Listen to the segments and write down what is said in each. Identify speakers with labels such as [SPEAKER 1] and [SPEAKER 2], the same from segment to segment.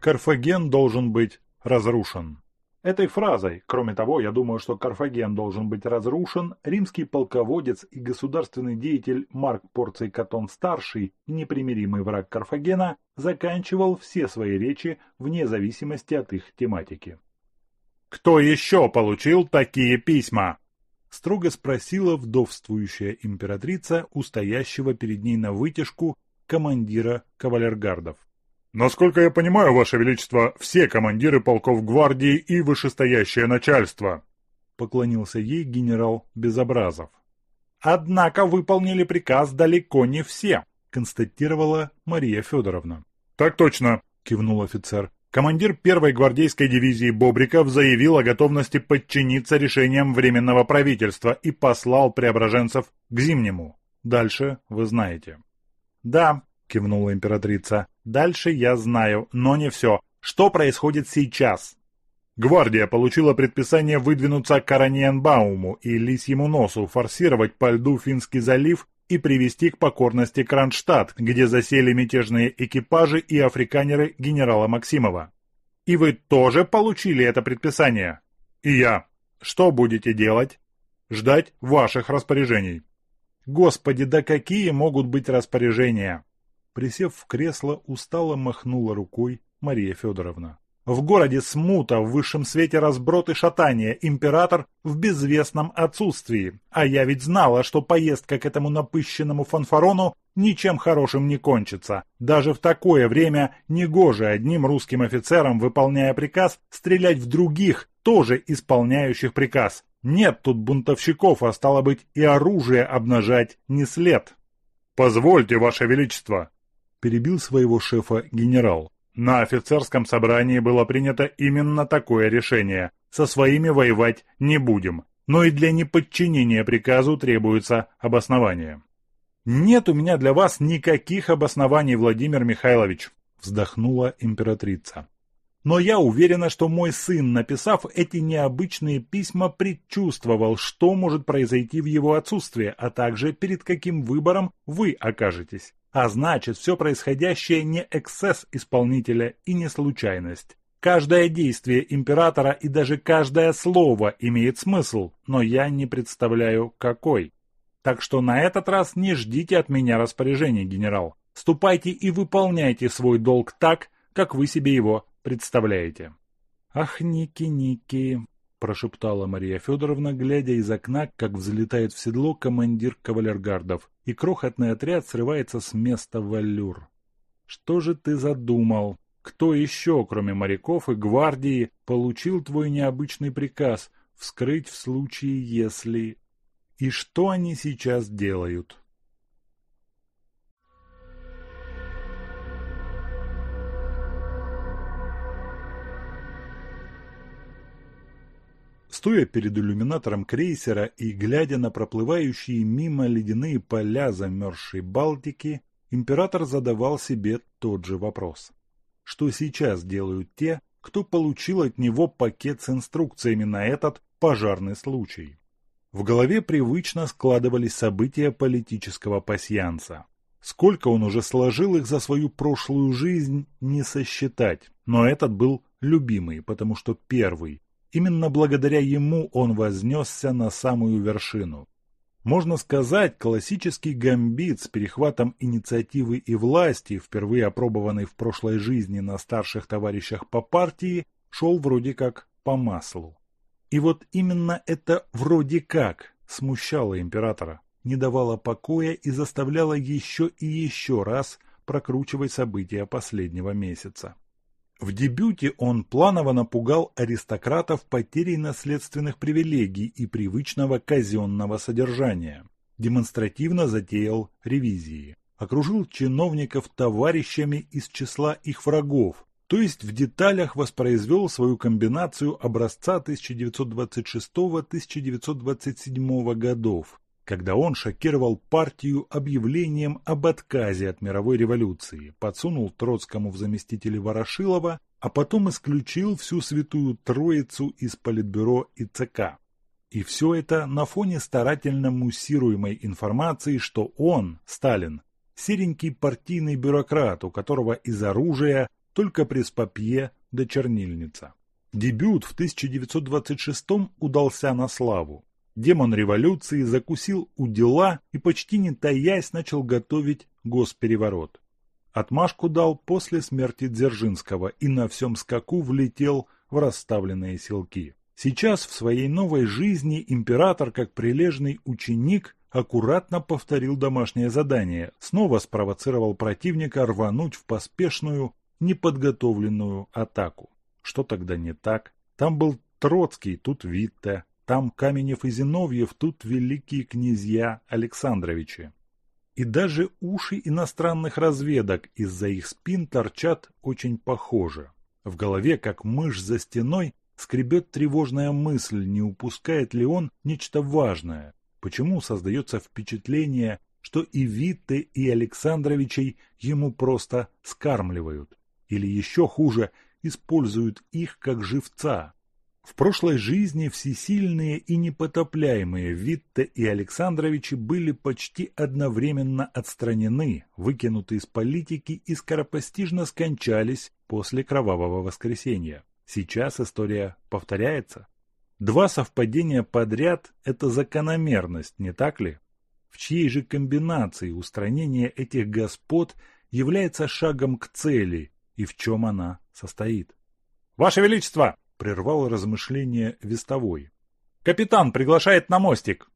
[SPEAKER 1] Карфаген должен быть разрушен. Этой фразой, кроме того, я думаю, что Карфаген должен быть разрушен, римский полководец и государственный деятель Марк Порций Катон-старший, непримиримый враг Карфагена, заканчивал все свои речи вне зависимости от их тематики. «Кто еще получил такие письма?» строго спросила вдовствующая императрица у стоящего перед ней на вытяжку командира кавалергардов. Насколько я понимаю, Ваше Величество, все командиры полков гвардии и вышестоящее начальство, поклонился ей генерал Безобразов. Однако выполнили приказ далеко не все, констатировала Мария Федоровна. Так точно, кивнул офицер. Командир первой гвардейской дивизии Бобриков заявил о готовности подчиниться решениям Временного правительства и послал преображенцев к Зимнему. Дальше вы знаете. Да, кивнула императрица. Дальше я знаю, но не все. Что происходит сейчас? Гвардия получила предписание выдвинуться к Араньенбауму и Лисьему носу, форсировать по льду Финский залив и привести к покорности Кронштадт, где засели мятежные экипажи и африканеры генерала Максимова. И вы тоже получили это предписание? И я. Что будете делать? Ждать ваших распоряжений. Господи, да какие могут быть распоряжения? Присев в кресло, устало махнула рукой Мария Федоровна. В городе смута, в высшем свете разброд и шатание, император в безвестном отсутствии. А я ведь знала, что поездка к этому напыщенному фанфарону ничем хорошим не кончится. Даже в такое время негоже одним русским офицерам, выполняя приказ, стрелять в других, тоже исполняющих приказ. Нет тут бунтовщиков, а стало быть и оружие обнажать не след. «Позвольте, Ваше Величество!» Перебил своего шефа генерал. На офицерском собрании было принято именно такое решение. Со своими воевать не будем. Но и для неподчинения приказу требуется обоснование. «Нет у меня для вас никаких обоснований, Владимир Михайлович», вздохнула императрица. Но я уверена, что мой сын, написав эти необычные письма, предчувствовал, что может произойти в его отсутствие, а также перед каким выбором вы окажетесь. А значит, все происходящее не эксцесс исполнителя и не случайность. Каждое действие императора и даже каждое слово имеет смысл, но я не представляю, какой. Так что на этот раз не ждите от меня распоряжений, генерал. Ступайте и выполняйте свой долг так, как вы себе его представляете. Ах, Ники-Ники, прошептала Мария Федоровна, глядя из окна, как взлетает в седло командир кавалергардов, и крохотный отряд срывается с места в аллюр. «Что же ты задумал? Кто еще, кроме моряков и гвардии, получил твой необычный приказ вскрыть в случае, если...» «И что они сейчас делают?» Стоя перед иллюминатором крейсера и глядя на проплывающие мимо ледяные поля замерзшей Балтики, император задавал себе тот же вопрос. Что сейчас делают те, кто получил от него пакет с инструкциями на этот пожарный случай? В голове привычно складывались события политического пасьянса. Сколько он уже сложил их за свою прошлую жизнь, не сосчитать. Но этот был любимый, потому что первый, Именно благодаря ему он вознесся на самую вершину. Можно сказать, классический гамбит с перехватом инициативы и власти, впервые опробованный в прошлой жизни на старших товарищах по партии, шел вроде как по маслу. И вот именно это «вроде как» смущало императора, не давало покоя и заставляло еще и еще раз прокручивать события последнего месяца. В дебюте он планово напугал аристократов потерей наследственных привилегий и привычного казенного содержания. Демонстративно затеял ревизии. Окружил чиновников товарищами из числа их врагов, то есть в деталях воспроизвел свою комбинацию образца 1926-1927 годов, когда он шокировал партию объявлением об отказе от мировой революции, подсунул Троцкому в заместители Ворошилова, а потом исключил всю святую троицу из Политбюро и ЦК. И все это на фоне старательно муссируемой информации, что он, Сталин, серенький партийный бюрократ, у которого из оружия только пресс-папье да чернильница. Дебют в 1926 удался на славу. Демон революции закусил у дела и почти не таясь начал готовить госпереворот. Отмашку дал после смерти Дзержинского и на всем скаку влетел в расставленные селки. Сейчас в своей новой жизни император, как прилежный ученик, аккуратно повторил домашнее задание, снова спровоцировал противника рвануть в поспешную, неподготовленную атаку. Что тогда не так? Там был Троцкий, тут Витте, там Каменев и Зиновьев, тут великие князья Александровичи. И даже уши иностранных разведок из-за их спин торчат очень похоже. В голове, как мышь за стеной, скребет тревожная мысль, не упускает ли он нечто важное. Почему создается впечатление, что и Витте, и Александровичей ему просто скармливают? Или еще хуже, используют их как живца. В прошлой жизни всесильные и непотопляемые Витте и Александровичи были почти одновременно отстранены, выкинуты из политики и скоропостижно скончались после Кровавого Воскресенья. Сейчас история повторяется. Два совпадения подряд – это закономерность, не так ли? В чьей же комбинации устранение этих господ является шагом к цели и в чем она состоит. «Ваше Величество!» – прервал размышление вестовой. «Капитан приглашает на мостик!»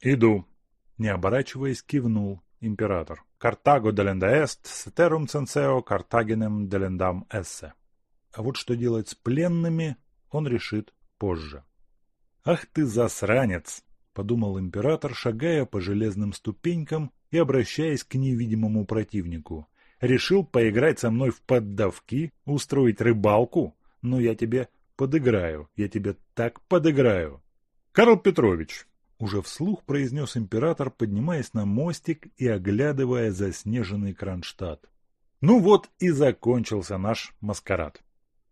[SPEAKER 1] «Иду!» – не оборачиваясь, кивнул император. «Картаго деленда эст, сетерум ценсео, картагенем делендам эссе». А вот что делать с пленными, он решит позже. «Ах ты засранец!» – подумал император, шагая по железным ступенькам и обращаясь к невидимому противнику решил поиграть со мной в поддавки, устроить рыбалку? Ну, я тебе подыграю, я тебе так подыграю. Карл Петрович, уже вслух произнес император, поднимаясь на мостик и оглядывая заснеженный Кронштадт. Ну вот и закончился наш маскарад.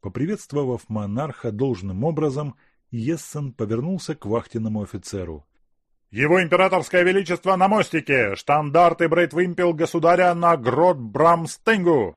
[SPEAKER 1] Поприветствовав монарха должным образом, Ессен повернулся к вахтенному офицеру. Его императорское величество на мостике! Штандарты Брейтвимпел государя на грот Брамстенгу!»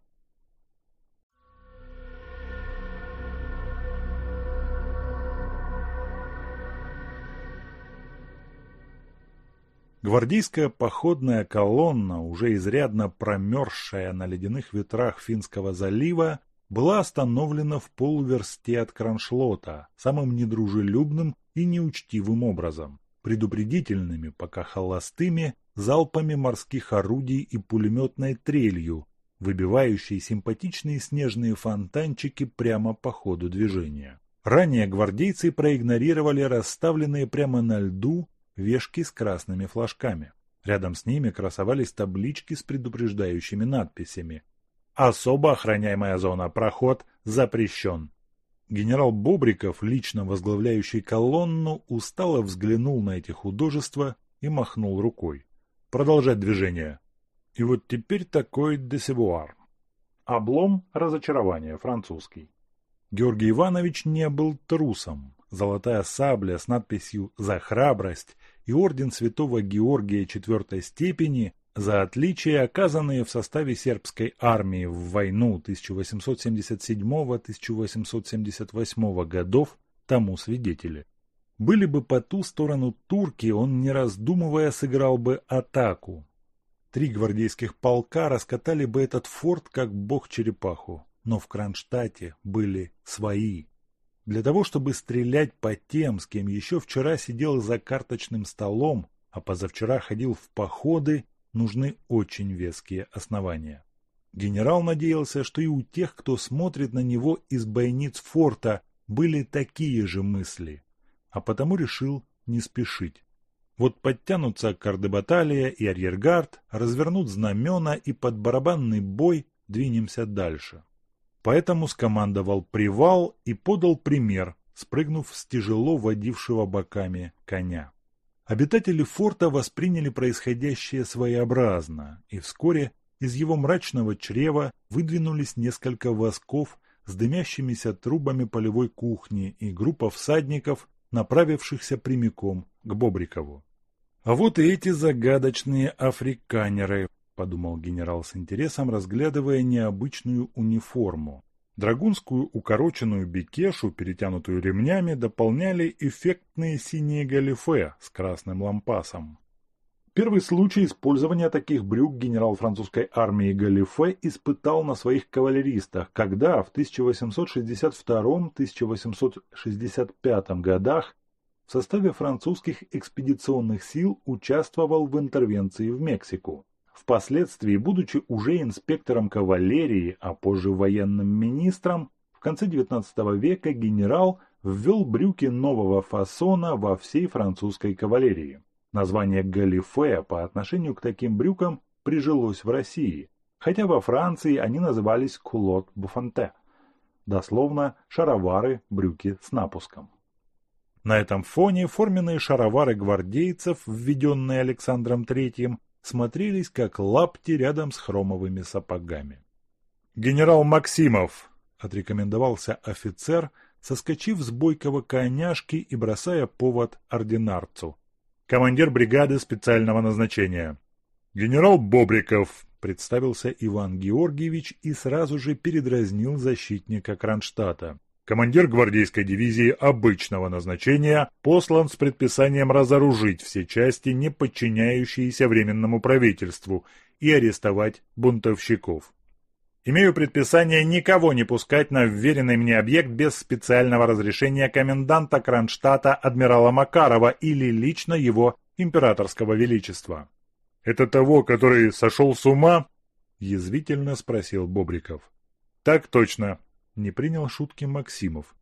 [SPEAKER 1] Гвардейская походная колонна, уже изрядно промерзшая на ледяных ветрах Финского залива, была остановлена в полуверсте от Кроншлота самым недружелюбным и неучтивым образом предупредительными, пока холостыми, залпами морских орудий и пулеметной трелью, выбивающей симпатичные снежные фонтанчики прямо по ходу движения. Ранее гвардейцы проигнорировали расставленные прямо на льду вешки с красными флажками. Рядом с ними красовались таблички с предупреждающими надписями «Особо охраняемая зона. Проход запрещен». Генерал Бобриков, лично возглавляющий колонну, устало взглянул на эти художества и махнул рукой. Продолжать движение. И вот теперь такой десевуар. Облом разочарования французский. Георгий Иванович не был трусом. Золотая сабля с надписью «За храбрость» и орден святого Георгия четвертой степени за отличия, оказанные в составе сербской армии в войну 1877-1878 годов, тому свидетели. Были бы по ту сторону турки, он не раздумывая сыграл бы атаку. Три гвардейских полка раскатали бы этот форт как бог-черепаху, но в Кронштадте были свои. Для того, чтобы стрелять по тем, с кем еще вчера сидел за карточным столом, а позавчера ходил в походы, нужны очень веские основания. Генерал надеялся, что и у тех, кто смотрит на него из бойниц форта, были такие же мысли, а потому решил не спешить. Вот подтянутся кардебаталия и арьергард, развернут знамена и под барабанный бой двинемся дальше. Поэтому скомандовал привал и подал пример, спрыгнув с тяжело водившего боками коня. Обитатели форта восприняли происходящее своеобразно, и вскоре из его мрачного чрева выдвинулись несколько восков с дымящимися трубами полевой кухни и группа всадников, направившихся прямиком к Бобрикову. «А вот и эти загадочные африканеры», – подумал генерал с интересом, разглядывая необычную униформу. Драгунскую укороченную бекешу, перетянутую ремнями, дополняли эффектные синие галифе с красным лампасом. Первый случай использования таких брюк генерал французской армии Галифе испытал на своих кавалеристах, когда в 1862-1865 годах в составе французских экспедиционных сил участвовал в интервенции в Мексику. Впоследствии, будучи уже инспектором кавалерии, а позже военным министром, в конце XIX века генерал ввел брюки нового фасона во всей французской кавалерии. Название галифе по отношению к таким брюкам прижилось в России, хотя во Франции они назывались кулот буфанте, дословно шаровары, брюки с напуском. На этом фоне форменные шаровары гвардейцев, введенные Александром III, смотрелись как лапти рядом с хромовыми сапогами. «Генерал Максимов!» – отрекомендовался офицер, соскочив с бойкого коняшки и бросая повод ординарцу, командир бригады специального назначения. Генерал Бобриков, представился Иван Георгиевич и сразу же передразнил защитника Кронштадта. Командир гвардейской дивизии обычного назначения послан с предписанием разоружить все части, не подчиняющиеся Временному правительству, и арестовать бунтовщиков. Имею предписание никого не пускать на вверенный мне объект без специального разрешения коменданта Кронштадта адмирала Макарова или лично его императорского величества. «Это того, который сошел с ума?» – язвительно спросил Бобриков. «Так точно», – не принял шутки Максимов.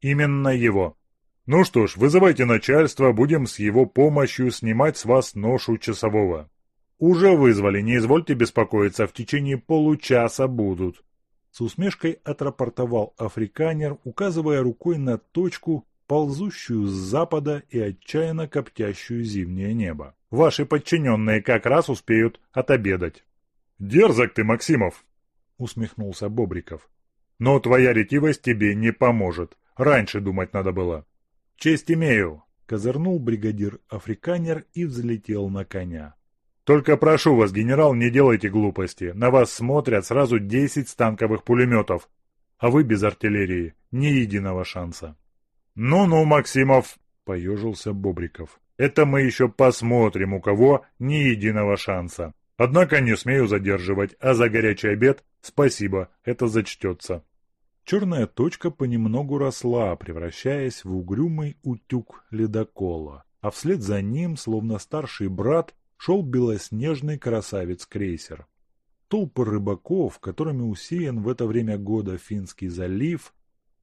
[SPEAKER 1] «Именно его. Ну что ж, вызывайте начальство, будем с его помощью снимать с вас ношу часового». «Уже вызвали, не извольте беспокоиться, в течение получаса будут». С усмешкой отрапортовал африканер, указывая рукой на точку, ползущую с запада и отчаянно коптящую зимнее небо. «Ваши подчиненные как раз успеют отобедать». «Дерзок ты, Максимов!» — усмехнулся Бобриков. «Но твоя ретивость тебе не поможет. Раньше думать надо было». «Честь имею!» — козырнул бригадир-африканер и взлетел на коня. Только прошу вас, генерал, не делайте глупости. На вас смотрят сразу десять станковых пулеметов. А вы без артиллерии. Ни единого шанса. Ну-ну, Максимов, поежился Бобриков. Это мы еще посмотрим, у кого ни единого шанса. Однако не смею задерживать, а за горячий обед спасибо, это зачтется. Черная точка понемногу росла, превращаясь в угрюмый утюг ледокола, а вслед за ним, словно старший брат, шел белоснежный красавец-крейсер. Толпы рыбаков, которыми усеян в это время года Финский залив,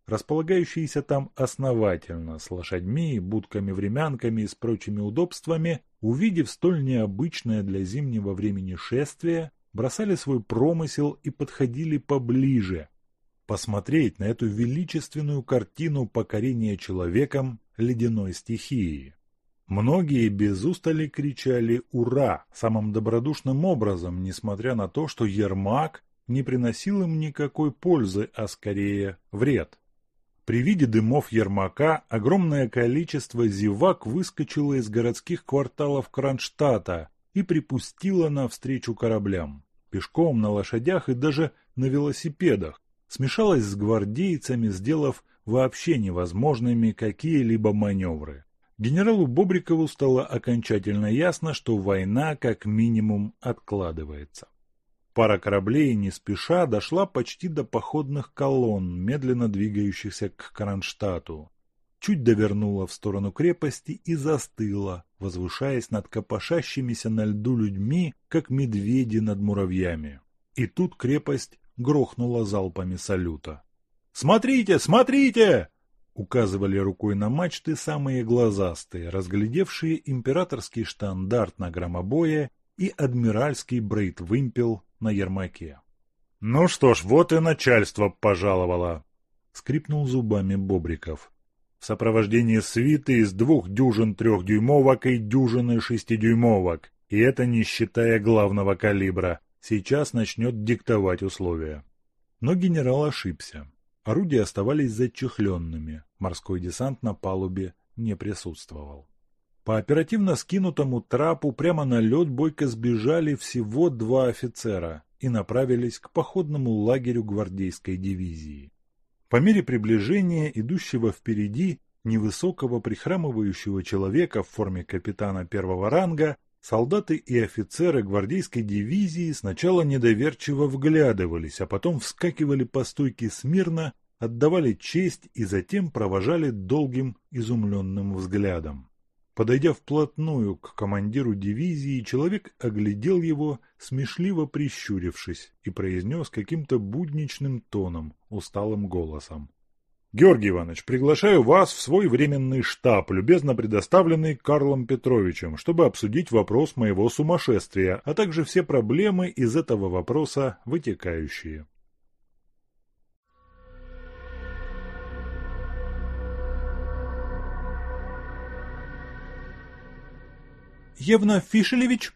[SPEAKER 1] располагающийся там основательно, с лошадьми, будками-времянками и с прочими удобствами, увидев столь необычное для зимнего времени шествие, бросали свой промысел и подходили поближе, посмотреть на эту величественную картину покорения человеком ледяной стихии. Многие без устали кричали «Ура!» самым добродушным образом, несмотря на то, что Ермак не приносил им никакой пользы, а скорее вред. При виде дымов Ермака огромное количество зевак выскочило из городских кварталов Кронштадта и припустило навстречу кораблям. Пешком, на лошадях и даже на велосипедах. Смешалось с гвардейцами, сделав вообще невозможными какие-либо маневры. Генералу Бобрикову стало окончательно ясно, что война как минимум откладывается. Пара кораблей не спеша дошла почти до походных колонн, медленно двигающихся к Кронштадту. Чуть довернула в сторону крепости и застыла, возвышаясь над копошащимися на льду людьми, как медведи над муравьями. И тут крепость грохнула залпами салюта. «Смотрите, смотрите!» Указывали рукой на мачты самые глазастые, разглядевшие императорский штандарт на громобое и адмиральский брейт-вымпел на ермаке. «Ну что ж, вот и начальство пожаловало!» — скрипнул зубами Бобриков. В сопровождении свиты из двух дюжин трехдюймовок и дюжины шестидюймовок, и это не считая главного калибра, сейчас начнет диктовать условия. Но генерал ошибся. Орудия оставались зачехленными, морской десант на палубе не присутствовал. По оперативно скинутому трапу прямо на лед бойко сбежали всего два офицера и направились к походному лагерю гвардейской дивизии. По мере приближения идущего впереди невысокого прихрамывающего человека в форме капитана первого ранга, солдаты и офицеры гвардейской дивизии сначала недоверчиво вглядывались, а потом вскакивали по стойке смирно, отдавали честь и затем провожали долгим изумленным взглядом. Подойдя вплотную к командиру дивизии, человек оглядел его, смешливо прищурившись, и произнес каким-то будничным тоном, усталым голосом. «Георгий Иванович, приглашаю вас в свой временный штаб, любезно предоставленный Карлом Петровичем, чтобы обсудить вопрос моего сумасшествия, а также все проблемы из этого вопроса вытекающие».
[SPEAKER 2] Евна Фишелевич?»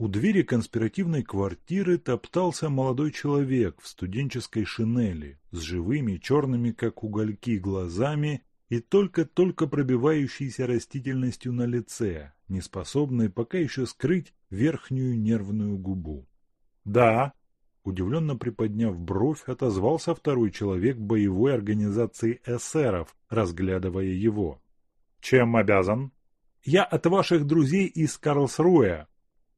[SPEAKER 2] У двери конспиративной квартиры топтался молодой человек в студенческой шинели с живыми черными, как угольки, глазами и только-только пробивающейся растительностью на лице, не способной пока еще скрыть верхнюю нервную губу.
[SPEAKER 1] «Да», Удивленно приподняв бровь, отозвался второй человек боевой организации эсеров, разглядывая его. «Чем обязан?»
[SPEAKER 2] «Я от ваших друзей из Карлсруэ», —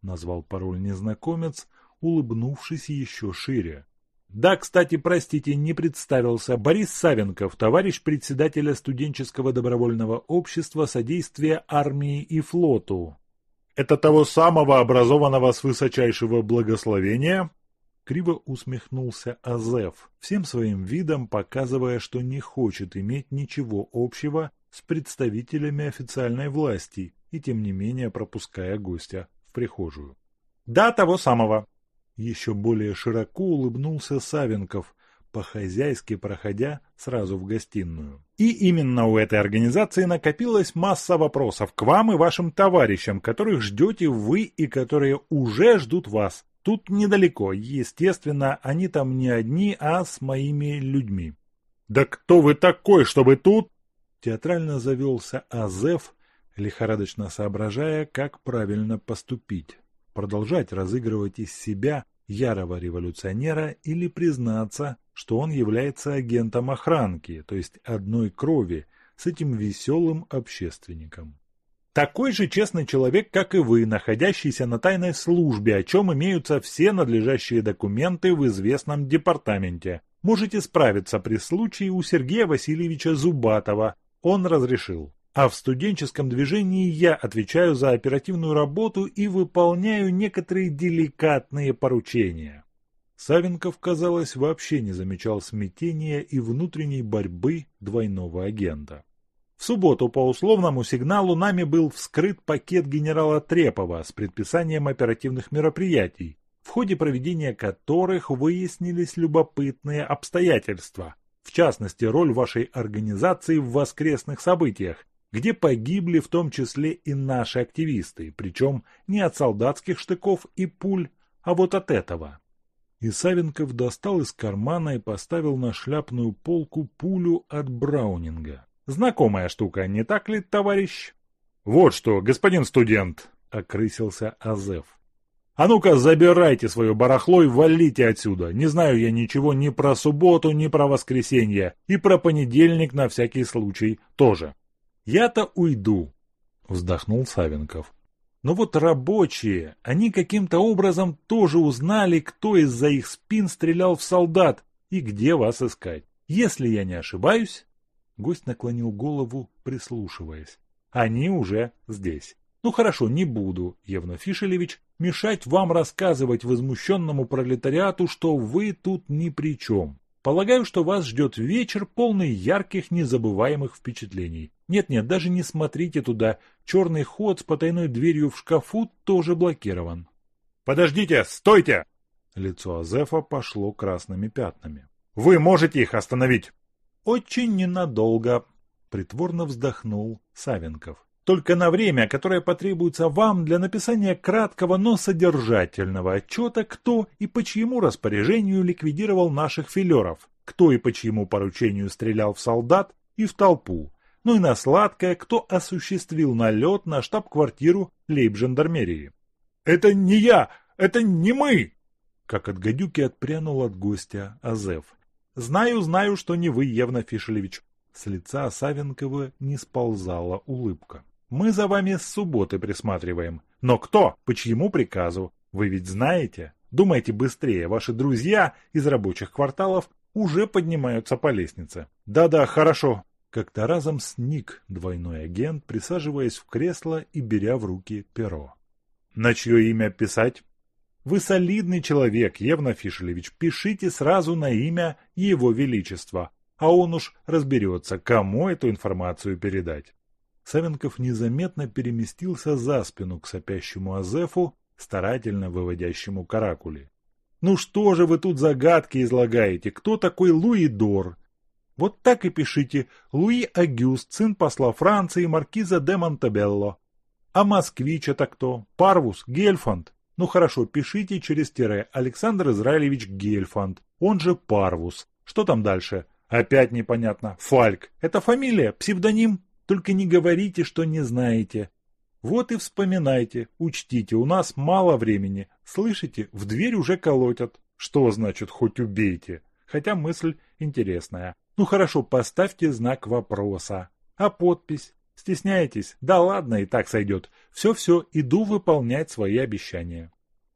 [SPEAKER 2] назвал пароль незнакомец, улыбнувшись еще шире. «Да, кстати, простите, не представился. Борис Савенков, товарищ председателя студенческого добровольного общества содействия армии и флоту».
[SPEAKER 1] «Это того самого образованного с высочайшего благословения?»
[SPEAKER 2] Криво усмехнулся Азеф, всем своим видом показывая, что не хочет иметь ничего общего с представителями официальной власти и тем не менее пропуская гостя в прихожую.
[SPEAKER 1] «Да, того самого!»
[SPEAKER 2] Еще более широко улыбнулся Савенков, по-хозяйски проходя сразу в гостиную.
[SPEAKER 1] «И именно у этой организации накопилась масса вопросов к вам и вашим товарищам, которых ждете вы и которые уже ждут вас. Тут недалеко, естественно, они там не одни, а с моими людьми». «Да кто вы такой, чтобы тут?»
[SPEAKER 2] Театрально завелся Азеф, лихорадочно соображая, как правильно поступить. Продолжать разыгрывать из себя ярого революционера или признаться, что он является агентом охранки, то есть одной крови, с этим веселым общественником.
[SPEAKER 1] Такой же честный человек, как и вы, находящийся на тайной службе, о чем имеются все надлежащие документы в известном департаменте. Можете справиться при случае у Сергея Васильевича Зубатова, он разрешил. А в студенческом движении я отвечаю за оперативную работу и выполняю некоторые деликатные поручения.
[SPEAKER 2] Савенков, казалось, вообще не замечал смятения и внутренней борьбы двойного агента.
[SPEAKER 1] В субботу по условному сигналу нами был вскрыт пакет генерала Трепова с предписанием оперативных мероприятий, в ходе проведения которых выяснились любопытные обстоятельства, в частности роль вашей организации в воскресных событиях, где погибли в том числе и наши активисты, причем не от солдатских штыков и пуль, а вот от этого.
[SPEAKER 2] И Савенков достал из кармана и поставил на шляпную полку пулю от Браунинга.
[SPEAKER 1] Знакомая штука, не так ли, товарищ? Вот что, господин студент, окрысился Азеф. А ну-ка, забирайте свое барахло и валите отсюда. Не знаю я ничего ни про субботу, ни про воскресенье. И про понедельник на всякий случай тоже. Я-то уйду, вздохнул Савенков. Но вот рабочие, они каким-то образом тоже узнали, кто из-за их спин стрелял в солдат и где вас искать. Если я не ошибаюсь, гость наклонил голову, прислушиваясь. Они уже здесь. Ну хорошо, не буду, Евна Фишелевич, мешать вам рассказывать возмущенному пролетариату, что вы тут ни при чем. Полагаю, что вас ждет вечер, полный ярких, незабываемых впечатлений. Нет-нет, даже не смотрите туда. Черный ход с потайной дверью в шкафу тоже блокирован. «Подождите! Стойте!» Лицо Азефа пошло красными пятнами. «Вы можете их остановить!» «Очень ненадолго», — притворно вздохнул Савенков. Только на время, которое потребуется вам для написания краткого, но содержательного отчета, кто и по чьему распоряжению ликвидировал наших филеров, кто и по чьему поручению стрелял в солдат и в толпу, ну и на сладкое, кто осуществил налет на штаб-квартиру лейб-жандармерии. «Это не я! Это не мы!» Как от гадюки отпрянул от гостя Азеф.
[SPEAKER 2] Знаю, знаю, что не вы, Евна Фишелевич. С лица Савенкова не сползала улыбка. Мы за вами с субботы присматриваем. Но кто? По чьему приказу? Вы ведь знаете? Думайте быстрее, ваши друзья из рабочих кварталов уже поднимаются по лестнице. Да-да, хорошо. Как-то разом сник двойной агент, присаживаясь в кресло и беря в руки перо. На чье имя писать? Вы солидный человек, Евна Фишелевич, пишите сразу на имя Его Величества, а он уж разберется, кому эту информацию передать. Савенков незаметно переместился за спину к сопящему Азефу, старательно выводящему каракули. «Ну что же вы тут загадки излагаете? Кто такой Луи Дор?» «Вот так и пишите. Луи Агюст, сын посла Франции, маркиза де Монтебелло. А москвич это кто? Парвус, Гельфанд?» Ну хорошо, пишите через тире Александр Израилевич Гельфанд, он же Парвус. Что там дальше? Опять непонятно. Фальк. Это фамилия, псевдоним? Только не говорите, что не знаете. Вот и вспоминайте, учтите, у нас мало времени. Слышите, в дверь уже колотят. Что значит хоть убейте? Хотя мысль интересная. Ну хорошо, поставьте знак вопроса. А подпись? Стесняетесь? Да ладно, и так сойдет. Все-все, иду выполнять свои обещания.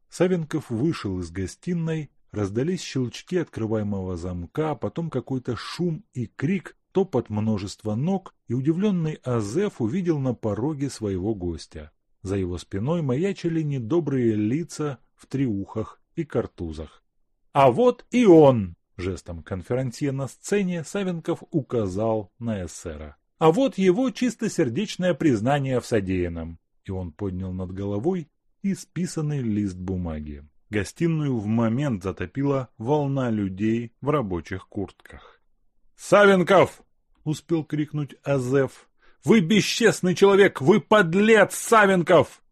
[SPEAKER 2] Савенков вышел из гостиной, раздались щелчки открываемого замка, потом какой-то шум и крик, топот множества ног, и удивленный Азеф увидел на пороге своего гостя. За его спиной маячили недобрые лица в триухах и картузах. «А вот и он!» — жестом конферансье на сцене Савенков указал на эсера. А вот его чистосердечное признание в содеянном. И он поднял над головой исписанный лист бумаги. Гостиную в момент затопила волна людей в рабочих куртках. «Савенков!» — успел крикнуть Азеф. «Вы бесчестный человек! Вы подлец, Савенков!»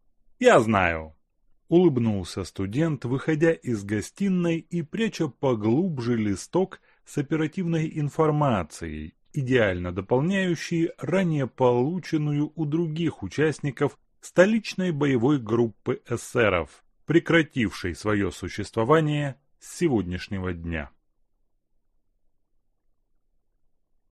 [SPEAKER 2] «Я знаю!» — улыбнулся студент, выходя из гостиной и пряча поглубже листок с оперативной информацией, идеально дополняющие ранее полученную у других участников столичной боевой группы эсеров, прекратившей свое существование с сегодняшнего дня.